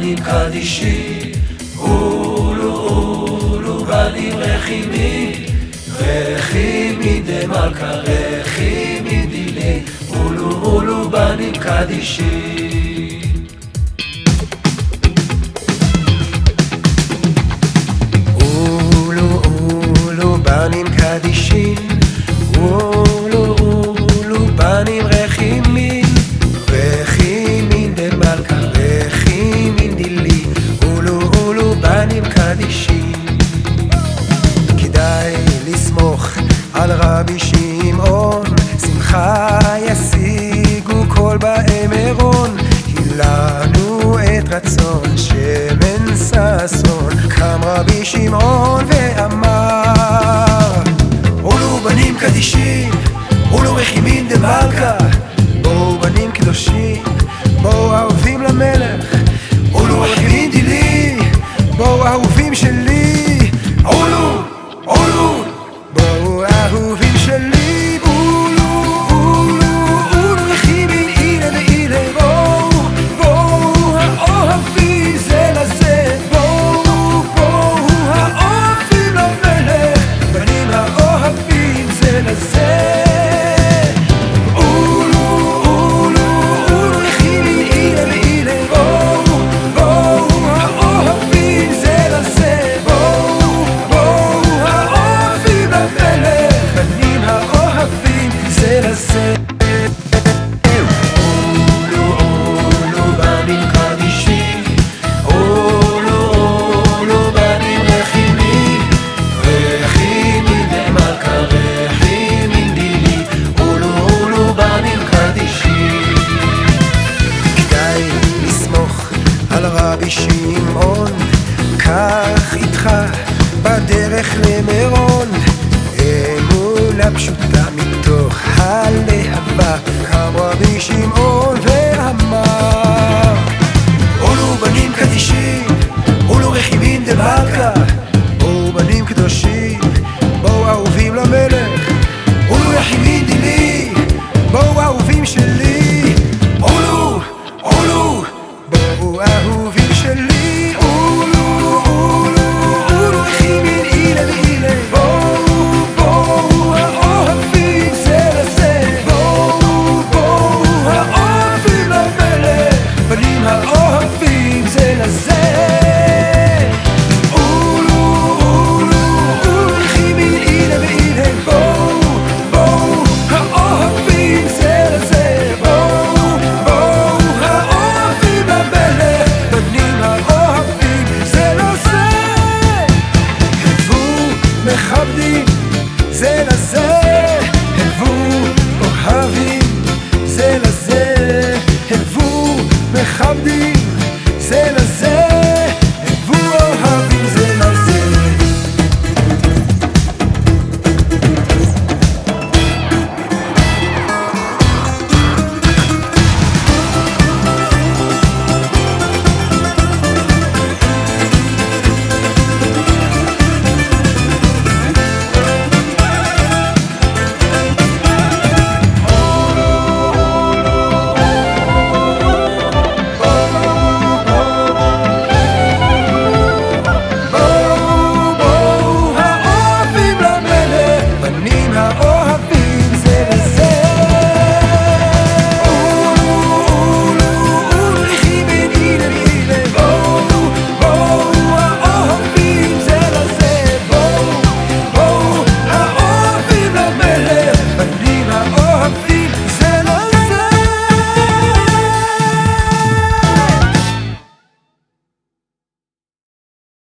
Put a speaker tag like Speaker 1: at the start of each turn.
Speaker 1: בנים קדישי, אולו אולו בנים רחימי, רחימי דמלכה רחימי דילי, אולו אולו בנים קדישי.
Speaker 2: בנים קדישי, אולו דה מלכה בואו בנים קדושים, בואו אהובים למלך אולו אלחידי לי, בואו אהובים שלי,
Speaker 1: אולו
Speaker 2: רבי שמעון, קח איתך בדרך למירון, אמונה פשוטה מתוך הלהבה, קם רבי שמעון תכבדי זה לזה, הבו אוהבים זה לזה, הבו מכבדים